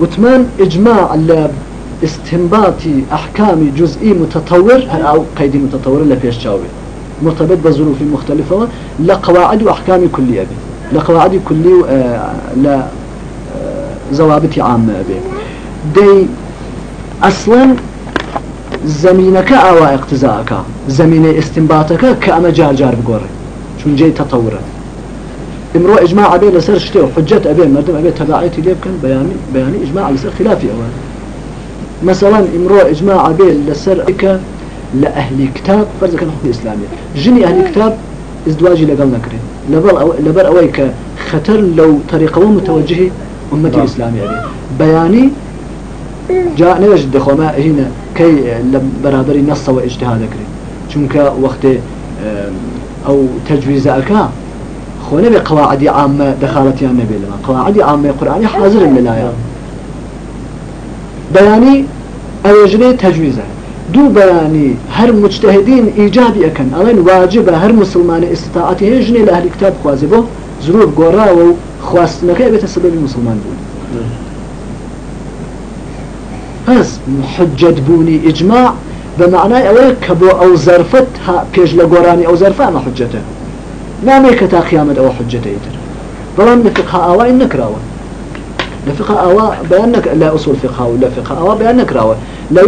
وثمان إجماع استنباط أحكام جزئي متطور أو قيد متطور لا فيش شاوي مرتبط بظروف مختلفة لقواعد وأحكام كلية به. لقواعد كلية آه لا آه ضوابط عامة به. دي أصلا زمينك أو اقتزاءك زمين استنباطك كأما جار جار بقوري شون جاي تطورت امرو إجماع أبي لسر شتي حجه أبي مردم أبي تبعيتي ليه كان بياني بياني إجماع لسر خلافي اول مثلا امرو إجماع أبي لسر اك لأهل كتاب فرض كان حكم إسلامي. جني أهل كتاب ازدواجي لقل نكري. لبر أو لبر أويك خطر لو طريقة متوجهة أمتي الاسلاميه ابي بياني جاء نوجد دخوما هنا كي برابر نص وإجتهاد كري. چونك وقت أو تجويز اكا خو نبي قواعد عامة دخلت يا نبي لما قواعد عامة قرآني حاضر الآية بياني أيجري تجويزه دو بياني هر مجتهدين إيجابي أكن ألين واجب هر مسلمان استطاعته يجني لأهل كتاب خوازبه ظروف قرى وخواستنك يبت سبب المسلمان بود. بس حجة بوني إجماع بمعنى أولا كبو أو زرفت ها بيج لقراني أو زرفة ما حجته. نامي كتا قيامة أو حجة يتر بلان لفقه آواء النكراوة لفقه آواء بيانك لا أصول فقه ولا فقه آواء بيان نكراوة لو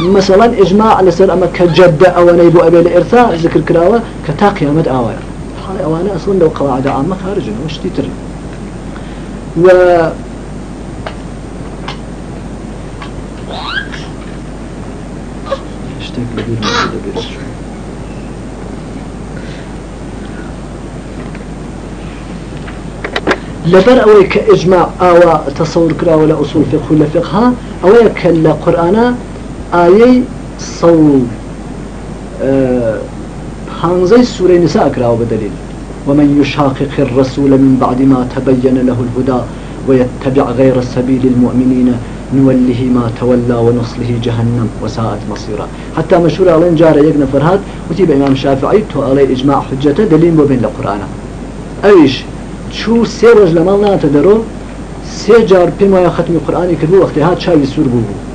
مثلا إجماع على سر أما كجد أو نيبو أبي الإرثاء ذكر كراوة كتا قيامة آواء. حالي أوانا أصلا لو قواعد عامة خارجا وش تيتر. و اشتاق لبير لبير لبر أوي كإجماع أو تصور كرا ولا أصول فقه ولا فقه أوي كلا قرآن آية صو هانزي أه سورة نساء كرا بدليل ومن يشاقق الرسول من بعد ما تبين له الهدى ويتبع غير سبيل المؤمنين نوله ما تولى ونصله جهنم وساءت مصيرا. حتى مشهور على جار يقنا فرهاد وتيب إمام شافعي تو عليه إجماع حجته دليل بين القرآن أيش؟ چوو سێ ڕۆژ لە ماڵ ناتە دەرۆ سێ جار پێم وایە ختمی قورآانی کردو وەختی هات چاوی سوور بوو. بوو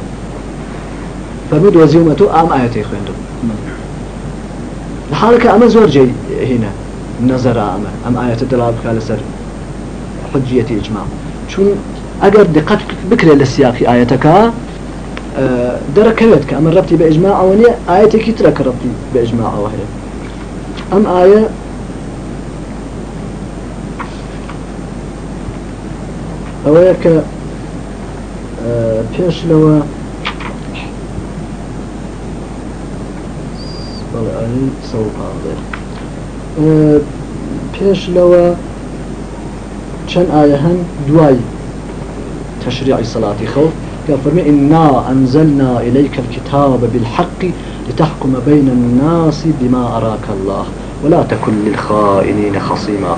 فەرمود وەزیومە تۆ ئام ئاەتی خوێندو لە حاڵەکە ئەمە زۆر جێ هینە نظر ئاەتە دڵا بکە لەسەر حجیەتی ئجماع. چون ئەگەر دقت بکرێ لە سیاقی ئاەتەکە دەرەکەوێت کە ئەمە ڕەتی بە ئجماع ئەوە نیە ئاەتێکی ترەکە ڕەتی بە ئجماع ئەوە هەیە. ئەم ئاە ئەوەیە کە پێش لەوە پێش لەوە چەند ئاە هەن؟ دوای تشريع صلاة خوف فرمي إنا أنزلنا إليك الكتاب بالحق لتحكم بين الناس بما أراك الله ولا تكن للخائنين خصيما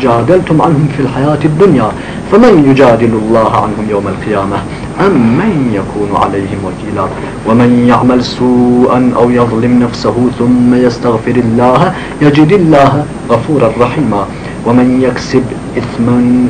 جادلتم عنهم في الحياة الدنيا فمن يجادل الله عنهم يوم القيامة؟ أم من يكون عليهم وكيلا؟ ومن يعمل سوءا أو يظلم نفسه ثم يستغفر الله يجد الله غفورا رحيما. ومن يكسب إثما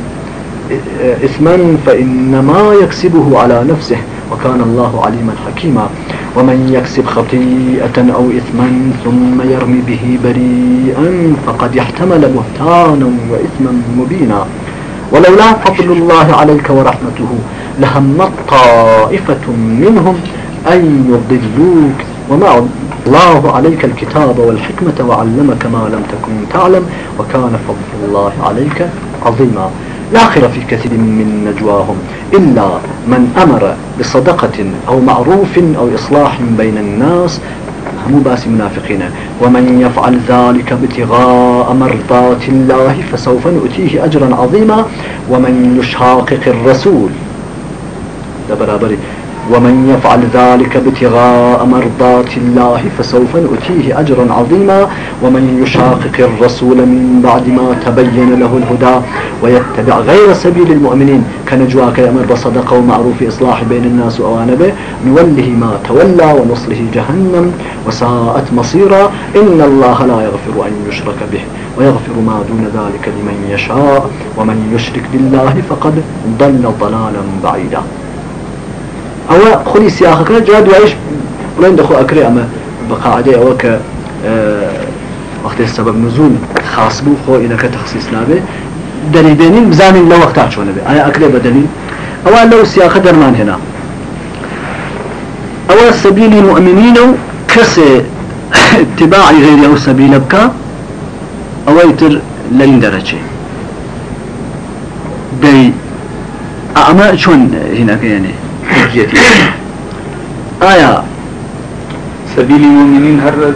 إثما فإنما يكسبه على نفسه. وكان الله عليما حكيما. ومن يكسب خطيئة أو إثما ثم يرمي به بريئا فقد يحتمل بهتانا وإثما مبينا. ولولا فضل الله عليك ورحمته لهمت طائفة منهم أن يضلوك. وما الله عليك الكتاب والحكمة وعلمك ما لم تكن تعلم. وكان فضل الله عليك عظيما. لا خير في كثير من نجواهم إلا من أمر بصدقة أو معروف أو إصلاح بين الناس هم بأس منافقين ومن يفعل ذلك ابتغاء مرضات الله فسوف نؤتيه أجرا عظيما. ومن يشاقق الرسول ده برابري. ومن يفعل ذلك ابتغاء مرضات الله فسوف نؤتيه أجرا عظيما. ومن يشاقق الرسول من بعد ما تبين له الهدى ويتبع غير سبيل المؤمنين كنجواك يأمر بصدقه ومعروف إصلاح بين الناس وأوانبه. نوله ما تولى ونصله جهنم وساءت مصيرا. إن الله لا يغفر أن يشرك به ويغفر ما دون ذلك لمن يشاء. ومن يشرك بالله فقد ضل ضلالا بعيدا. أو خلي سياقك جاد وعيش. لين دخو أكري أما بقاعدة أو ك آه، وقت السبب نزول خاص بو خو إنك تخصيص نابه. دليل بينين بزانين لو وقتها شو نبي أنا أكري بدليل أو لو سياق درمان هنا. أو سبيل المؤمنين كس اتباع غير أو سبيل بك أو يتر لين درجة. دي أما شون هنا يعني حجيتي آية سبيل المؤمنين هر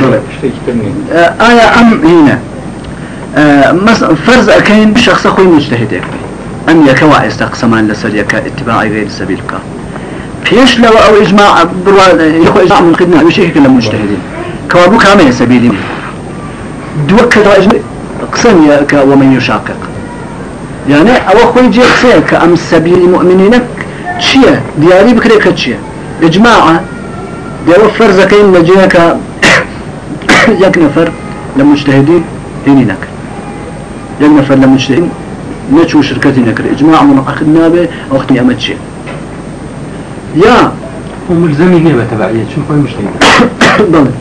نعم. اشتيك تنين آه، آية أم هنا مثلا فرض أكين شخص أخوي مجتهد يكفي أم يكوى استقسمان لسر يكا اتباع غير سبيلك فيش لو أو إجماع بروا يخو إجماع من قدنا يشيك كلا مجتهدين كوابو كامل سبيلين دوك إجماع قسم يك ومن يشاقق يعني أو خوي جي قسم كأم سبيل مؤمنينك تشيا دياري بكري كتشيا إجماع ديرو فرض أكين نجيك يك نفر لمجتهدين هينينك يك نفر لمجتهدين نشو شركتي نكر إجماع من أخذنا به أو أختي أمتشي يا هو ملزمين هي بتبعية شو هو مجتهد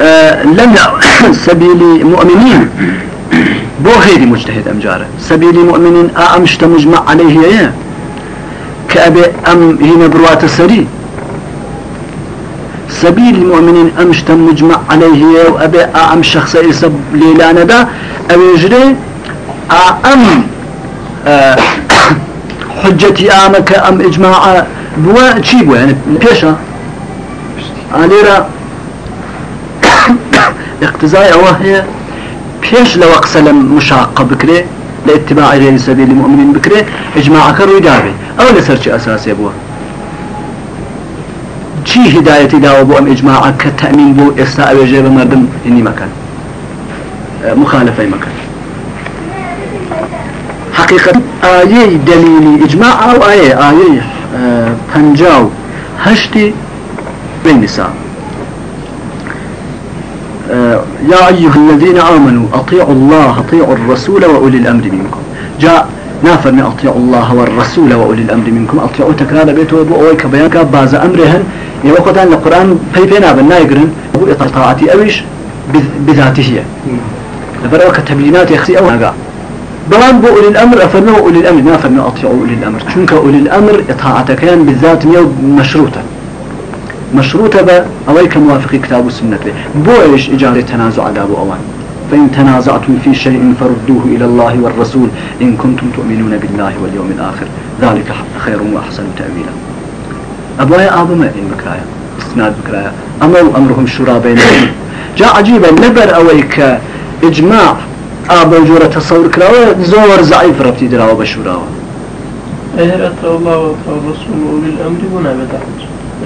آه لم سبيل مؤمنين بو غير مجتهد أمجاره سبيل مؤمنين أمشت مجمع عليه يا كأبي أم هنا بروات السري سبيل المؤمنين أمشت مجمع عليه وأبي أم شخص يسب ليلانا دا. أو يجري أم آه حجتي آمك أم إجماع بوا تشيبوا يعني بيشا. عليرا اقتزاء وهي بيش لو أقسل مشاقة بكري لاتباع غير سبيل المؤمنين بكري إجماع كرو دابي أو لسرش أساسي بوا چی هدایتی داوە بۆ ئەم ئجماع کە تەمین بۆ ئێستا ئەوێژێ بە مردم هینی مەکەن مخالفەی مەکەن حقيقة آية دليل إجماع أو آية آية آه، پنجاو هشتي بين نساء آه، يا أيها الذين آمنوا أطيعوا الله أطيعوا الرسول وأولي الأمر منكم. جاء نافر من أطيعوا الله والرسول وأولي الأمر منكم. أطيعوا تكرار بيت وبو أويك بيانك باز أمرهن. يوقتان القرآن بيبينا بالنايقرن أبو إطاعتي أويش بذ- بذاته لبرأوك تبيينات يخسي أو نقا بلان بو أولي الأمر أفرنا أولي الأمر. نافر من أطيعوا أولي الأمر. شنك أولي الأمر إطاعتك كان بالذات مشروطة. مشروطة با أويك موافق كتاب السنة بو إيش إجارة تنازع أبو أوان. فإن تنازعتم في شيء فردوه إلى الله والرسول إن كنتم تؤمنون بالله واليوم الآخر. ذلك خير وأحسن تأويلا. أبوايا أبو ما إن بكرايا؟ استناد بكرايا. أمر أمرهم شورى بينهم. جاء عجيبا نبر أويك إجماع أبو جورة تصور كراوة. زور ضعيف ربتي دراوة بشوراوة. أطاع الله وأطاع الرسول وأولي الأمر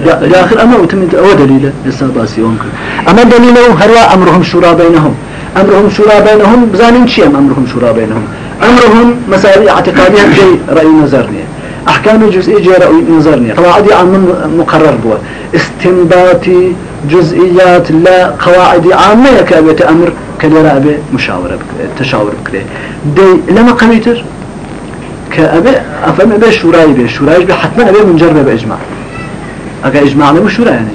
بدأت داخل أما وتمد أو دليل لسه باسي يمكن أما دليله هروا أمرهم شورى بينهم؟ أمرهم شورى بينهم بزانين شيء أمرهم شورى بينهم؟ أمرهم مسائل اعتقادية جاي رأي نظرني. أحكام جزئي جاي رأي نظرني. قواعد عامة مقرر بوا استنباطي جزئيات لا قواعد عامة يكابة أمر كدراء أبي مشاورة تشاور بكري. دي لما قميتر؟ كأبي أفهم أبي شوراي بي. شوراي بي حتما أبي منجرب بإجماع. أجا إجماع له شورى يعني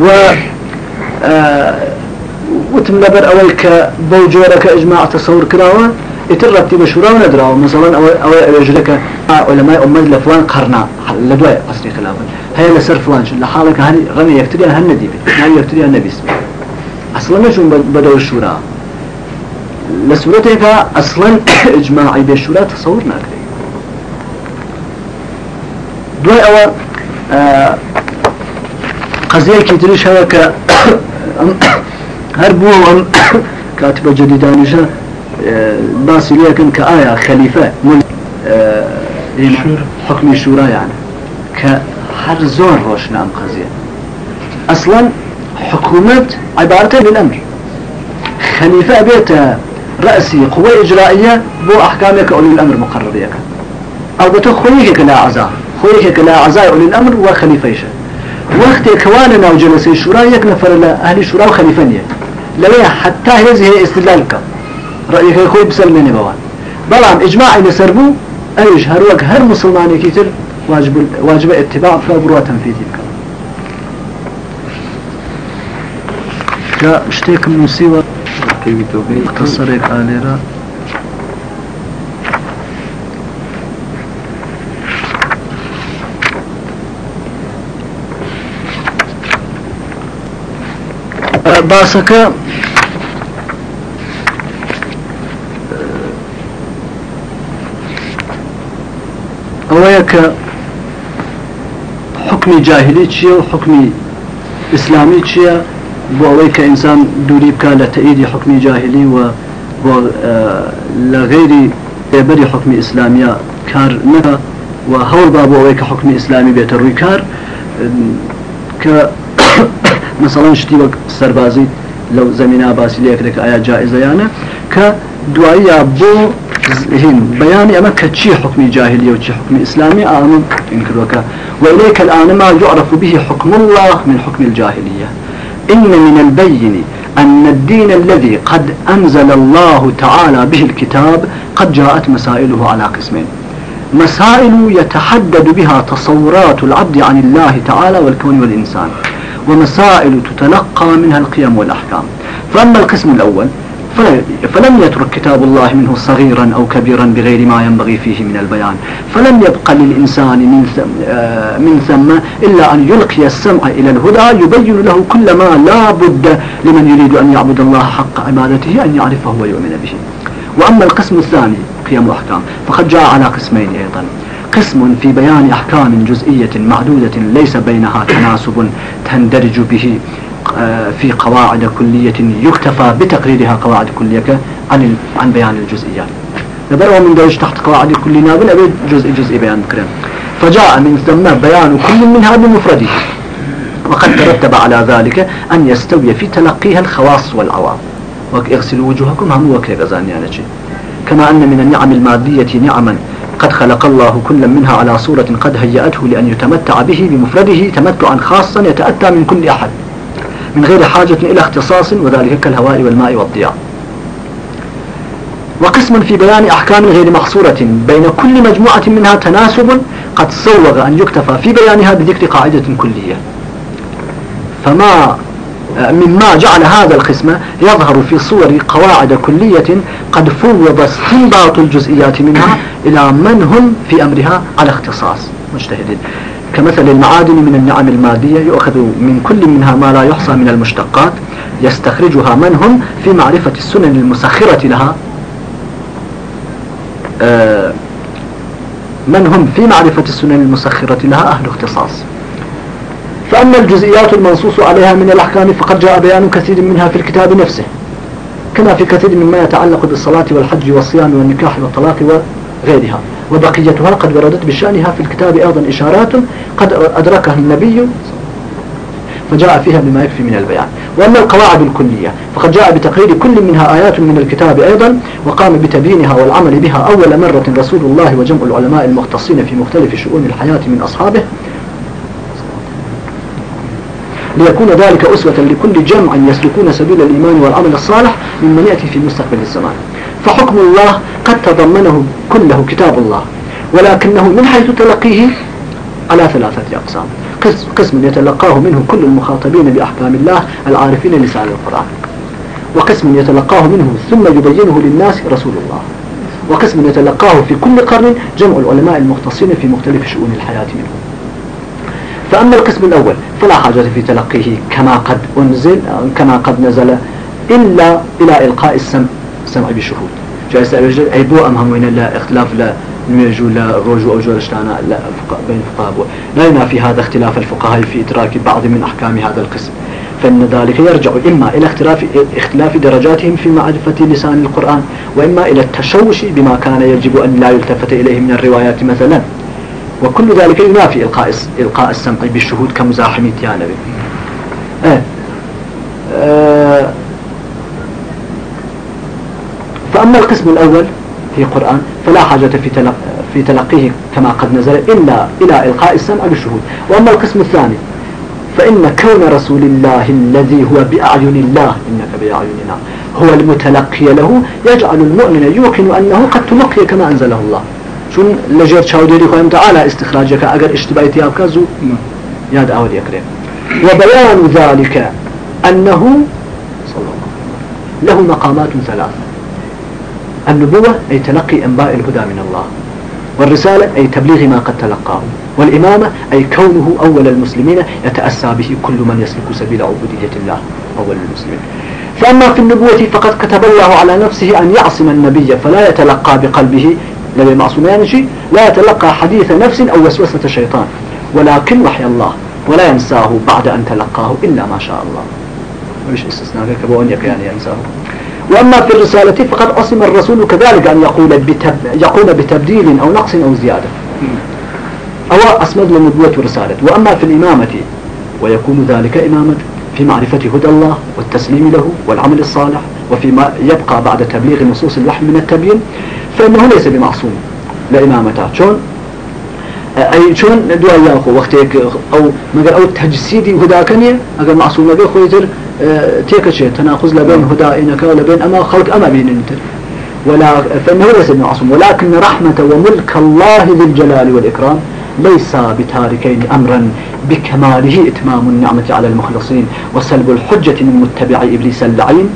و آه وتم لبر أول كبوجورة كإجماع تصور كراوة يترتب بشورى وندراوة مثلا أو أو يجرك علماء أمة لفلان قرنا لدواء أصلي خلافا هي لسر فلان شو لحالك هني غني يكتري هالندي يعني يكتري هالنبي اسمه أصلا ما شو بدو الشورى لسورتك أصلا إجماعي بالشورى تصور ناكري ئەوە قەزەیەکی تریش هەیە کە هەر بووە ئەم کاتبە جدیدانیشە باسی لەکەن کە ئایا خەلیفە حکمی شورا. يعني کە هەر زۆر ڕۆشنام قەزیە ئەسڵەن حکوومەت عیبارەتە للأمر خەلیفە بێتە رأسي قوة إجرائية بو أحكامك أولي الأمر مقرريك أو بتو خويك لا خويك لا عزاء أولي الأمر وخليفيش وقت كوانا ناو جلسي الشورى يك نفر أهل الشورى وخليفانية لويا حتى هذه استدلالك رأيك خوي بسلمين بوان. بلام إجماعي لسربو أيش هروك هر مسلماني كتير واجب واجب اتباع فبروا تنفيذي جاء اشتيك من سوى مختصرك عليها باسەکە ئەوەیە کە حکمی جاهلی چییە و حکمی ئیسلامی چییە بۆ ئەوەی جاهلی و لە غێری ئێبەری حکمی ئیسلامیە کار نەکە و هەوڵ با بۆ ئەوەی مثلا شتی وەک سەربازی لەو زمینە باسی لەکرێک ئایا جائزەیانە کە دواییە بۆ هین بيان أما كتشي حكم جاهلية وتشي حكم إسلامي آمن إنكروك وإليك الآن ما يعرف به حكم الله من حكم الجاهلية۔ إن من البين أن الدين الذي قد أنزل الله تعالى به الكتاب قد جاءت مسائله على قسمين مسائل يتحدد بها تصورات العبد عن الله تعالى والكون والإنسان۔ ومسائل تتلقى منها القيم والأحكام. فأما القسم الأول فلم يترك كتاب الله منه صغيرا أو كبيرا بغير ما ينبغي فيه من البيان. فلم يبق للإنسان من ثم, آه، من ثم إلا أن يلقي السمع إلى الهدى يبين له كل ما لا بد لمن يريد أن يعبد الله حق عبادته أن يعرفه ويؤمن به. وأما القسم الثاني قيم الأحكام فقد جاء على قسمين أيضا. قسم في بيان أحكام جزئية معدودة ليس بينها تناسب تندرج به آه، في قواعد كلية يكتفى بتقريرها قواعد كلية عن عن بيان الجزئيات. نبرأ من درج تحت قواعد كل نابل أبي جزء جزء بيان كريم. فجاء من ثم بيان كل منها بمفرده. وقد ترتب على ذلك أن يستوي في تلقيها الخواص والعوام. واغسلوا وجوهكم هم وكي غزاني كما أن من النعم المادية نعما. قد خلق الله كل منها على صورة قد هيأته لأن يتمتع به بمفرده. تمتعا خاصا يتأتى من كل أحد من غير حاجة إلى اختصاص وذلك كالهواء والماء والضياء. وقسم في بيان أحكام غير محصورة بين كل مجموعة منها تناسب قد صوغ أن يكتفى في بيانها بذكر قاعدة كلية. فما مما جعل هذا القسم يظهر في صور قواعد كلية قد فوض استنباط الجزئيات منها إلى من هم في أمرها على اختصاص. مجتهدين. كمثل المعادن من النعم المادية يؤخذ من كل منها ما لا يحصى من المشتقات يستخرجها من هم في معرفة السنن المسخرة لها. آه، من هم في معرفة السنن المسخرة لها أهل اختصاص. فأما الجزئيات المنصوص عليها من الأحكام فقد جاء بيان كثير منها في الكتاب نفسه كما في كثير مما يتعلق بالصلاة والحج والصيام والنكاح والطلاق وغيرها. وبقيتها قد وردت بشأنها في الكتاب أيضا إشارات قد أدركها النبي فجاء فيها بما يكفي من البيان. وأما القواعد الكلية فقد جاء بتقرير كل منها آيات من الكتاب أيضا وقام بتبيينها والعمل بها أول مرة رسول الله وجمع العلماء المختصين في مختلف شؤون الحياة من أصحابه ليكون ذلك أسوة لكل جمع يسلكون سبيل الإيمان والعمل الصالح ممن يأتي في مستقبل الزمان. فحكم الله قد تضمنه كله كتاب الله ولكنه من حيث تلقيه على ثلاثة أقسام. قسم يتلقاه منه كل المخاطبين بأحكام الله العارفين لسان القرآن. وقسم يتلقاه منه ثم يبينه للناس رسول الله. وقسم يتلقاه في كل قرن جمع العلماء المختصين في مختلف شؤون الحياة منه. فأما القسم الأول. فلا حاجة في تلقيه كما قد أنزل كما قد نزل إلا إلى إلقاء السمع سمع بشهود جالس أي بو أم همين لا اختلاف لا نيجو لا رجو أو جورشتانا لا بين الفقهاء لا ينافي هذا اختلاف الفقهاء في إدراك بعض من أحكام هذا القسم. فإن ذلك يرجع إما إلى اختلاف, اختلاف درجاتهم في معرفة لسان القرآن وإما إلى التشوش بما كان يجب أن لا يلتفت إليه من الروايات مثلا. وكل ذلك ينافي إلقاء, إلقاء السمع بالشهود كمزاحم تيانبي آه. آه. فأما القسم الأول في قرآن فلا حاجة في في تلقيه كما قد نزل إلا إلى إلقاء السمع بالشهود وأما القسم الثاني فإن كون رسول الله الذي هو بأعين الله إنك بأعيننا هو المتلقي له يجعل المؤمن يوقن أنه قد تلقي كما أنزله الله شون لجر شاوديري خويم تعالى استخراجك أجر اشتبايتي أبكازو ياد أول يكرم وبيان ذلك أنه صلى الله له مقامات ثلاث النبوة أي تلقي أنباء الهدى من الله. والرسالة أي تبليغ ما قد تلقاه. والإمامة أي كونه أول المسلمين يتأسى به كل من يسلك سبيل عبودية الله أول المسلمين. فأما في النبوة فقد كتب الله على نفسه أن يعصم النبي فلا يتلقى بقلبه نبي معصوم يعني شيء لا يتلقى حديث نفس أو وسوسة شيطان ولكن وحي الله ولا ينساه بعد أن تلقاه إلا ما شاء الله. مش استثناء كبوان يعني ينساه. وأما في الرسالة فقد أصم الرسول كذلك أن يقول بتب... يقول بتبديل أو نقص أو زيادة. أو أصمد للنبوة والرسالة وأما في الإمامة ويكون ذلك إمامة في معرفة هدى الله والتسليم له والعمل الصالح وفيما يبقى بعد تبليغ نصوص الوحي من التبيين. فإنه ليس بمعصوم. لإمامته شون أي شون دوا ياخو وقتك أو مگر أو تجسيدي هدى كنية؟ أجر معصوم لبي خويتر تيك شيء تناقض لبين هدى إنك ولبين أما خلق أما بين انتر ولا فإنه ليس بمعصوم. ولكن رحمة وملك الله ذي الجلال والإكرام ليس بتاركين أمرا بكماله إتمام النعمة على المخلصين وسلب الحجة من متبع إبليس اللعين.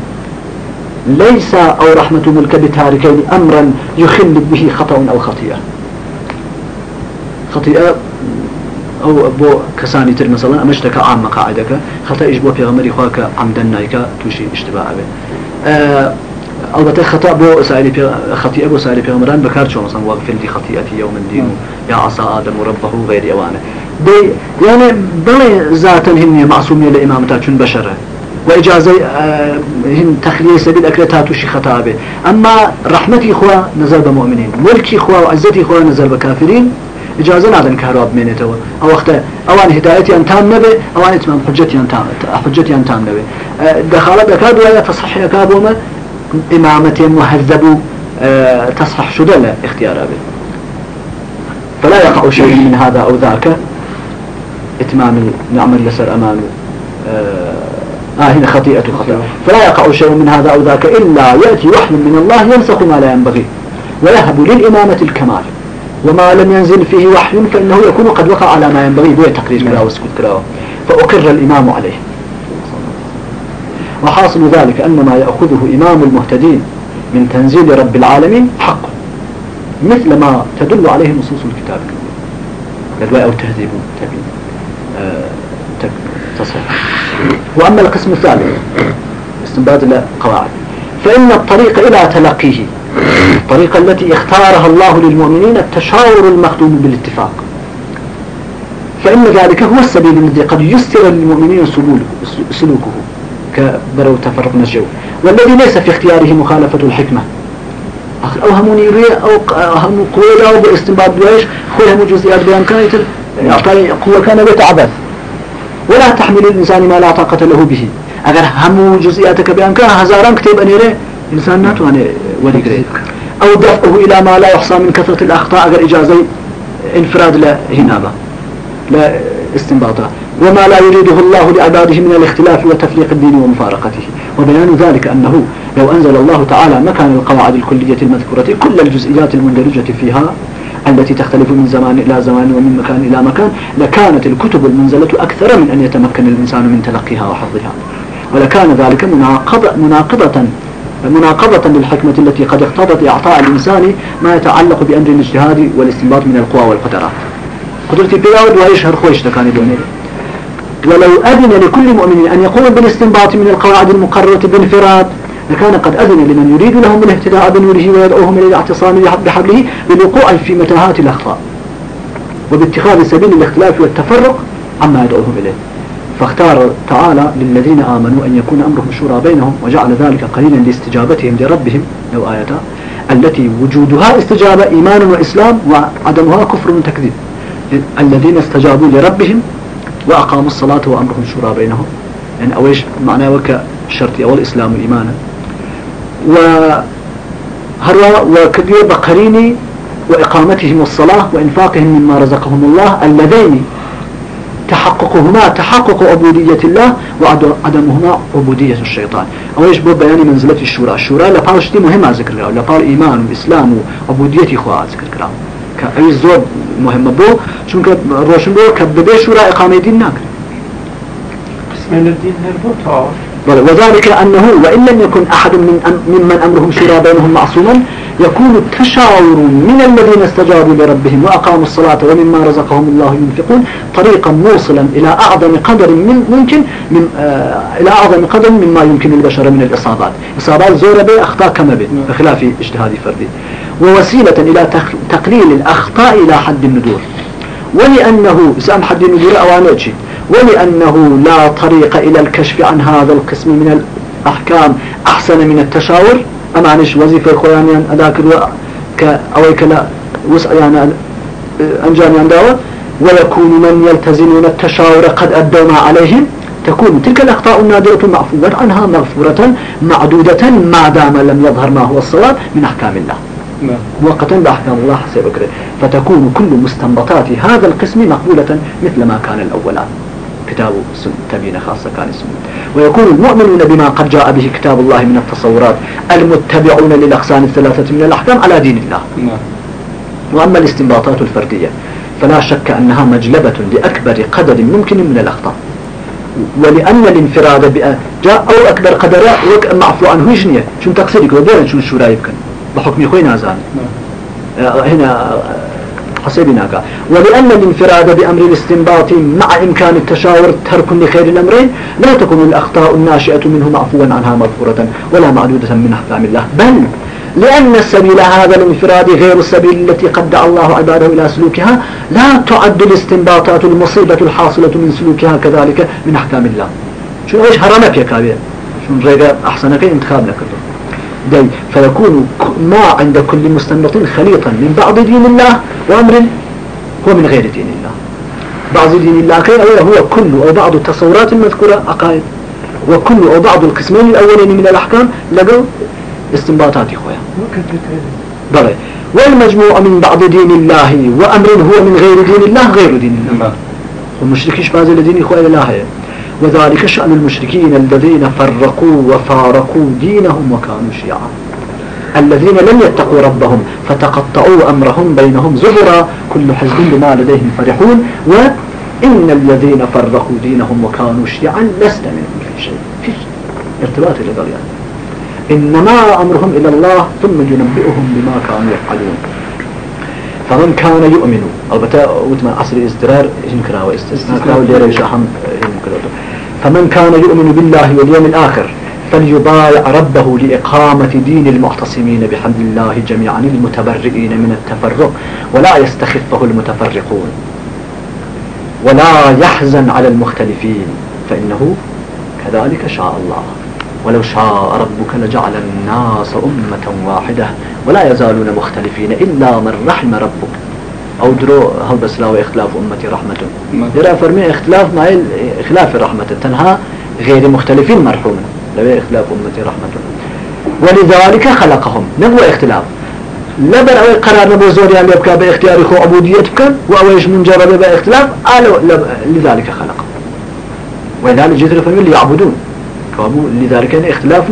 ليس أو رحمة ملك بتاركين أمرا يخل به خطأ أو خطيئة. خطيئة أو بو كساني تر مثلا أمشتك عام قاعدك خطأ إيش بو في غمري خواك عمدا نايكا توشي اشتباه به أه البته خطأ بو سائل خطيئة بو سائل في غمران بكار شو مثلا واغفر لي خطيئتي يوم الدين يا عصا آدم ربه غير أوانه دي يعني بلي ذاتا هن معصومية لإمامتا چون بشرة. وإجازة آه، هم تخلية سبيل أكلتها توشي خطابة. أما رحمتي إخوة نزل بمؤمنين. ملكي إخوة وعزتي إخوة نزل بكافرين. إجازة نادن كهرباء بمينته أو وقت أوان هدايتي أن تام نبي أوان إتمام حجتي أن تام حجتي أن تام نبي. آه، دخالة بكاد ولا تصحح يكابوما إمامة مهذب آه، تصحح شدل اختيار به. فلا يقع شيء من هذا أو ذاك. إتمام نعمل لسر أمانه آه هنا خطيئة خطيئة فلا يقع شيء من هذا أو ذاك إلا يأتي وحي من الله ينسخ ما لا ينبغي ويهب للإمامة الكمال وما لم ينزل فيه وحي فإنه يكون قد وقع على ما ينبغي بوي تقرير كلا وسكت كلا فأقر الإمام عليه. وحاصل ذلك أن ما يأخذه إمام المهتدين من تنزيل رب العالمين حق مثل ما تدل عليه نصوص الكتاب. الكريم أو تهذيب تبين آه تصحيح. وأما القسم الثالث استنباط القواعد فإن الطريق إلى تلقيه الطريقة التي اختارها الله للمؤمنين التشاور المخدوم بالاتفاق. فإن ذلك هو السبيل الذي قد يسر للمؤمنين سلوكه كبرو تفرق نجو والذي ليس في اختياره مخالفة الحكمة. أو هموني أو هم قوة أو باستنباط بيش خوي هم جزئيات بيان كانت يعطي قوة كان بيت عبث ولا تحمل الإنسان ما لا طاقة له به. أجر هم جزئياتك بيان كان هزاران كتاب أنيره إنسان ناتو أنا ولي قريب أو دفعه إلى ما لا يحصى من كثرة الأخطاء أجر إجازة انفراد لا هنابة لا استنباطه. وما لا يريده الله لعباده من الاختلاف وتفريق الدين ومفارقته. وبيان ذلك أنه لو أنزل الله تعالى مكان القواعد الكلية المذكورة كل الجزئيات المندرجة فيها التي تختلف من زمان إلى زمان ومن مكان إلى مكان لكانت الكتب المنزلة أكثر من أن يتمكن الإنسان من تلقيها وحفظها. ولكان ذلك مناقضة, مناقضة مناقضة للحكمة التي قد اقتضت إعطاء الإنسان ما يتعلق بأمر الاجتهاد والاستنباط من القوى والقدرات قدرتي بياود ويشهر خويش تكاني دوني. ولو أذن لكل مؤمن أن يقوم بالاستنباط من القواعد المقررة بانفراد لكان قد أذن لمن يريد لهم الاهتداء بنوره ويدعوهم إلى الاعتصام بحبله بالوقوع في متاهات الأخطاء وباتخاذ سبيل الاختلاف والتفرق عما يدعوهم إليه. فاختار تعالى للذين آمنوا أن يكون أمرهم شورى بينهم وجعل ذلك قليلا لاستجابتهم لربهم لو آية التي وجودها استجابة إيمان وإسلام وعدمها كفر وتكذيب. الذين استجابوا لربهم وأقاموا الصلاة وأمرهم شورى بينهم. يعني أويش معناه وك شرطي أول إسلام وإيمانا و هروا وكبير بقريني وإقامتهم الصلاة وإنفاقهم مما رزقهم الله اللذين تحققهما تحقق عبودية الله وعدمهما عبودية الشيطان. أو بو بيان منزلة الشورى؟ الشورى لبالش دي مهمة ذكر كرام. لبال إيمان وإسلام وعبودية إخوة ذكر كرام. كأي زود مهمة بو چونك روشن بو كبدي شورى إقامة دين ناكر. الله الدين هربو وذلك أنه وإن لم يكن أحد من ممن أمرهم شورى بينهم معصوما يكون التشاور من الذين استجابوا لربهم وأقاموا الصلاة ومما رزقهم الله ينفقون طريقا موصلا إلى أعظم قدر من ممكن من آه إلى أعظم قدر مما يمكن البشر من الإصابات. إصابات زورة به أخطاء كما به بخلاف اجتهاد فردي. ووسيلة إلى تقليل الأخطاء إلى حد الندور. ولأنه سام حد الندور أوانيتشي ولأنه لا طريق إلى الكشف عن هذا القسم من الأحكام أحسن من التشاور. أمانش وظيفة خوانيان يعني أداك ك أو كلا وسع يعني أنجاني عندها ويكون من يلتزمون التشاور قد أدوا ما عليهم. تكون تلك الأخطاء النادرة معفوة عنها مغفورة معدودة ما دام لم يظهر ما هو الصواب من أحكام الله. مؤقتا بأحكام الله حسب بكره فتكون كل مستنبطات هذا القسم مقبولة مثل ما كان الأولان. كتاب تبين خاصة كان اسمه. ويكون المؤمنون بما قد جاء به كتاب الله من التصورات المتبعون للأقسام الثلاثة من الأحكام على دين الله. نعم. وأما الاستنباطات الفردية فلا شك أنها مجلبة لأكبر قدر ممكن من الأخطاء. ولأن الانفراد جاء أو أكبر قدر معفو عنه يجنيه شو تقصيرك ودولا شو شو رايبك بحكم خوين نازان. آه، هنا حسبناك ولأن الانفراد بأمر الاستنباط مع إمكان التشاور ترك لخير الأمرين لا تكون الأخطاء الناشئة منه معفوا عنها مغفورة ولا معدودة من أحكام الله. بل لأن السبيل هذا الانفراد غير السبيل التي قد دعا الله عباده إلى سلوكها لا تعد الاستنباطات المصيبة الحاصلة من سلوكها كذلك من أحكام الله. شو إيش هرمك يا كابير؟ شو ريقا أحسنك انتخاب لك دي فيكون ما عند كل مستنبط خليطا من بعض دين الله وأمر هو من غير دين الله. بعض دين الله كي هو كل أو بعض التصورات المذكورة عقائد. وكل أو بعض القسمين الأولين من الأحكام لقوا استنباطات خويا بلى. والمجموع من بعض دين الله وأمر هو من غير دين الله غير دين الله. والمشركين بعض الدين خويا الله. وذلك شأن المشركين الذين فرقوا وفارقوا دينهم وكانوا شيعا. الذين لم يتقوا ربهم فتقطعوا أمرهم بينهم زبرا كل حزب بما لديهم فرحون. وإن الذين فرقوا دينهم وكانوا شيعا لست منهم في شيء. في ارتباط إلى يعني. إنما أمرهم إلى الله ثم ينبئهم بما كانوا يفعلون. فمن كان يؤمن البته وتما عصر إزدرار ينكرها وإستثناء وليرى يشرحهم فمن كان يؤمن بالله واليوم الآخر فليبايع ربه لإقامة دين المعتصمين بحمد الله جميعا المتبرئين من التفرق ولا يستخفه المتفرقون. ولا يحزن على المختلفين فإنه كذلك شاء الله. ولو شاء ربك لجعل الناس أمة واحدة ولا يزالون مختلفين إلا من رحم ربك. أو درو هل بس لا إختلاف أمتي رحمة. يرى فرمي إختلاف مع خلاف الرحمة تنهى غير مختلفين مرحومة لبي إختلاف أمتي رحمة. ولذلك خلقهم. نبوى إختلاف؟ لبر أو قرار نبو زور يعني يبقى باختيار خو عبوديتك وأويش من جرب باختلاف لذلك خلقهم. ولذلك جدر فرمي ليعبدون. لذلك إختلاف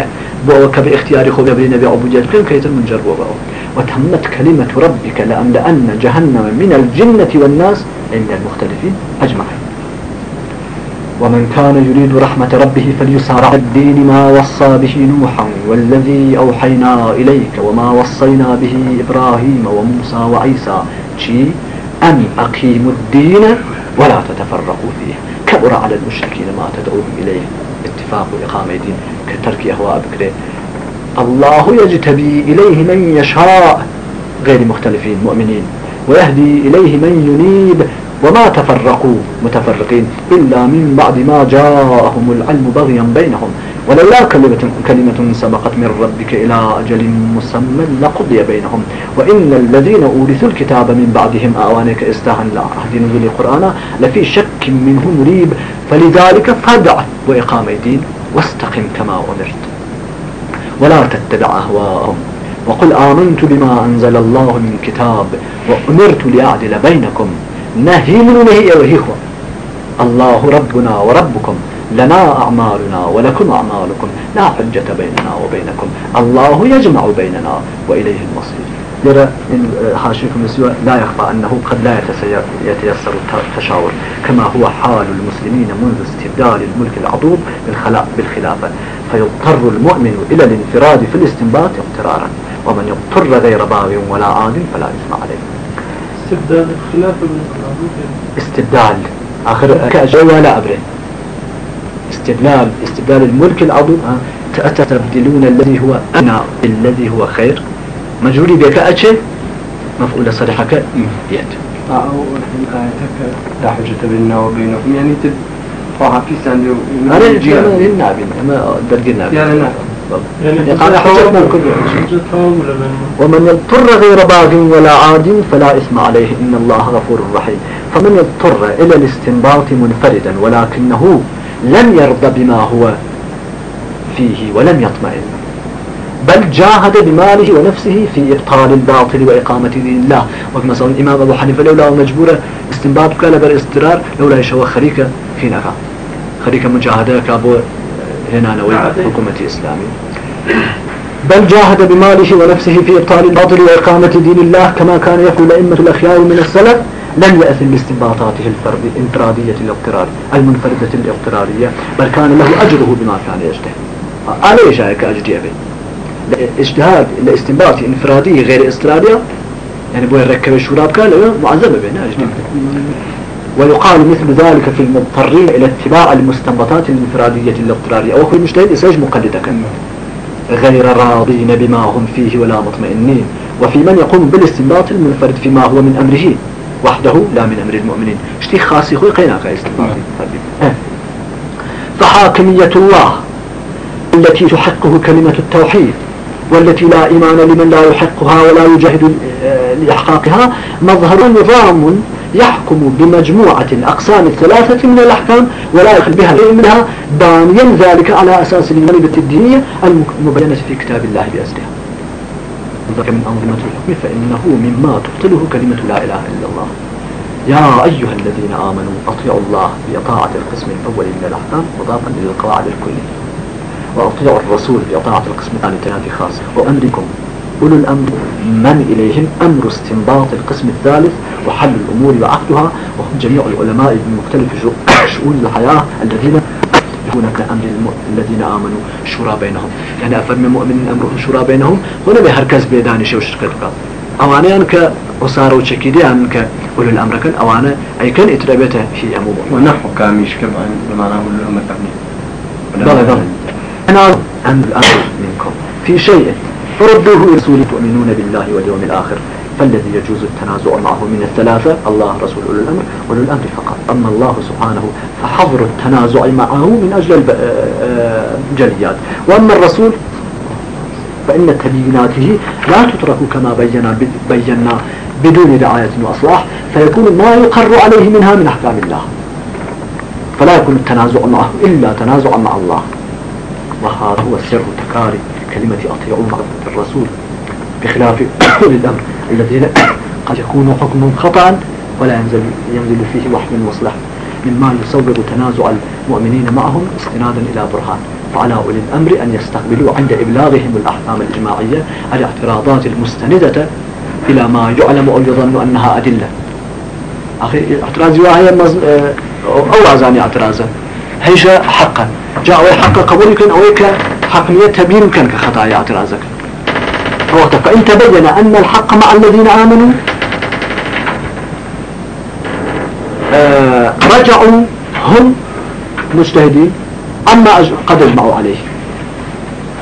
بو كباختيار خو بين نبي عبوديتك كيت المنجر وباو وتمت كلمة ربك لأن جهنم من الجنة والناس عند المختلفين أجمعين. ومن كان يريد رحمة ربه فليسارع الدين ما وصى به نوحا والذي أوحينا إليك وما وصينا به إبراهيم وموسى وعيسى. أن أقيموا الدين ولا تتفرقوا فيه. كبر على المشركين ما تدعوهم إليه. اتفاق إقامة دين كترك أهواء بكره. الله يجتبي إليه من يشاء غير مختلفين مؤمنين. ويهدي إليه من ينيب وما تفرقوا متفرقين إلا من بعد ما جاءهم العلم بغيا بينهم. ولولا كلمة, كلمة سبقت من ربك إلى أجل مسمى لقضي بينهم. وإن الذين أورثوا الكتاب من بعدهم آوانك استهن لعهد نزول القرآن لفي شك منه مريب. فلذلك فادع وإقام الدين واستقم كما أمرت. ولا تتبع أهواءهم. وقل آمنت بما أنزل الله من كتاب وأمرت لأعدل بينكم. نهي من نهي الله ربنا وربكم. لنا أعمالنا ولكم أعمالكم لا حجة بيننا وبينكم. الله يجمع بيننا وإليه المصير. يرى من حاشيكم السوى لا يخفى أنه قد لا يتيسر التشاور كما هو حال المسلمين منذ استبدال الملك العضوب بالخلافة. فيضطر المؤمن إلى الانفراد في الاستنباط اضطرارا ومن يضطر غير باغ ولا عاد فلا إثم عليه. استبدال الخلافة بالعضوب استبدال. آخر كأجل ولا أبره. استبدال استبدال الملك العضو تستبدلون الذي هو أنا الذي هو خير. مجهولي بك أتش مفعول صريحك يد أو آياتك لا حجة بيننا وبينكم. يعني تد طه في ساندي أنا النابي ما درجنا يعني نعم. يعني قال من ومن يضطر غير باغ ولا عاد فلا إثم عليه إن الله غفور رحيم. فمن يضطر إلى الاستنباط منفردا ولكنه لم يرضى بما هو فيه ولم يطمئن بل جاهد بماله ونفسه في إبطال الباطل وإقامة دين الله. وكما صار الإمام أبو حنيفة لولا مجبورة استنباط كان بالاسترار لولا يشوى خريكة حينك خريكة مجاهدة كابو هنا نوي حكومة إسلامي. بل جاهد بماله ونفسه في إبطال الباطل وإقامة دين الله كما كان يقول أئمة الأخيار من السلف لم يأثم باستنباطاته الانفرادية الاضطرار المنفردة الاضطرارية بل كان له أجره بما كان يجتهد. عليه شايك أجدي أبي؟ اجتهاد لاستنباط انفرادي غير استراليا يعني بوين ركب الشراب كان معذبة بين أجدي ويقال مثل ذلك في المضطرين إلى اتباع المستنبطات الانفرادية الاضطرارية أو أخوي المجتهد إساج مقلدك؟ غير راضين بما هم فيه ولا مطمئنين. وفي من يقوم بالاستنباط المنفرد فيما هو من أمره؟ وحده لا من أمر المؤمنين. اشتي خاصي خوي قينا استنباطي فحاكمية الله التي تحقه كلمة التوحيد والتي لا إيمان لمن لا يحقها ولا يجاهد لإحقاقها مظهر نظام يحكم بمجموعة الأقسام الثلاثة من الأحكام ولا يخل بها منها بانيا ذلك على أساس الغلبة الدينية المبينة في كتاب الله بأسرها. ذلك من أنظمة الحكم فإنه مما تبطله كلمة لا إله إلا الله. يا أيها الذين آمنوا أطيعوا الله بإطاعة القسم الأول من الأحكام مضافا للقواعد الكلية. وأطيعوا الرسول بإطاعة القسم الثاني تنافي خاص. وأمركم أولو الأمر من إليهم أمر استنباط القسم الثالث وحل الأمور وعقدها وهم جميع العلماء من مختلف شؤون الحياة الذين يكون أمر الذين آمنوا شورى بينهم. يعني أفرم مؤمن أمره شورى بينهم؟ هنا بهركز الأمر كان أوانا أي كان إترابته في أمور ونحو كاميش كمان بمعنى أولو الأمر تبني. بلى بلى. أنا عن الأمر منكم. في شيء. فردوه رسول تؤمنون بالله واليوم الآخر. فالذي يجوز التنازع معه من الثلاثة الله رسول أولو الأمر أولو الأمر فقط. أما الله سبحانه فحظر التنازع معه من أجل الجليات وأما الرسول فإن تبييناته لا تترك كما بينا بينا بدون رعاية وأصلاح فيكون ما يقر عليه منها من أحكام الله. فلا يكون التنازع معه إلا تنازعا مع الله. وهذا هو سر تكاري كلمة أطيعوا مع الرسول بخلاف أولي الأمر. الذين قد يكون حكم خطأ ولا ينزل, ينزل فيه وحي مصلح. مما يصور تنازع المؤمنين معهم استنادا إلى برهان. فعلى أولي الأمر أن يستقبلوا عند إبلاغهم الأحكام الإجماعية الاعتراضات المستندة إلى ما يعلم أو يظن أنها أدلة. أخي اعتراضي وهي مز... أو عزاني اعتراضا. هيش حقا. جاء حق قبول كان أو حقية تبين كان كخطايا اعتراضك. فإن تبين أن الحق مع الذين آمنوا آه رجعوا هم مجتهدين. عما قد أجمعوا عليه.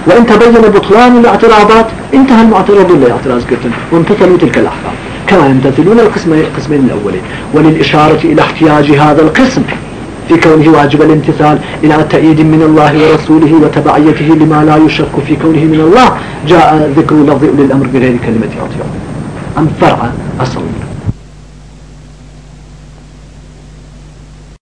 وإن تبين بطلان الاعتراضات انتهى المعترضون لاعتراض قتل. وامتثلوا تلك الأحكام. كما يمتثلون القسمين الأولين. وللإشارة إلى احتياج هذا القسم في كونه واجب الامتثال إلى تأييد من الله ورسوله وتبعيته لما لا يشك في كونه من الله جاء ذكر لفظ أولي الأمر بغير كلمة أطيعون أم فرع أصل.